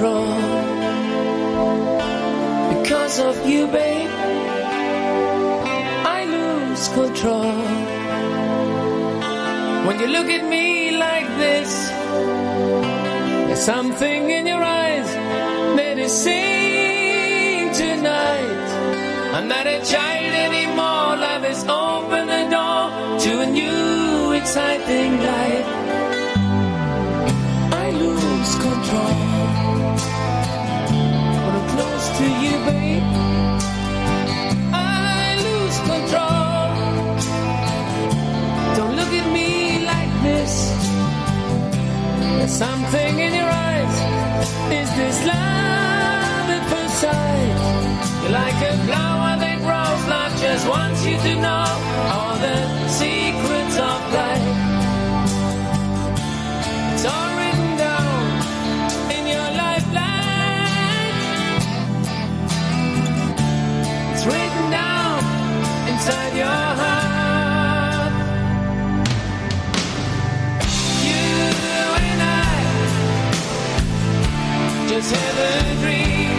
control. Because of you, babe, I lose control. When you look at me like this, there's something in your eyes that is saying tonight. I'm not a child anymore. Love has opened the door to a new, exciting life. You to know all the secrets of life. It's all written down in your lifeline. It's written down inside your heart. You and I just have a dream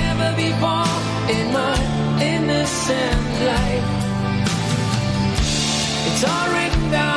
never before in my innocent life. It's all written down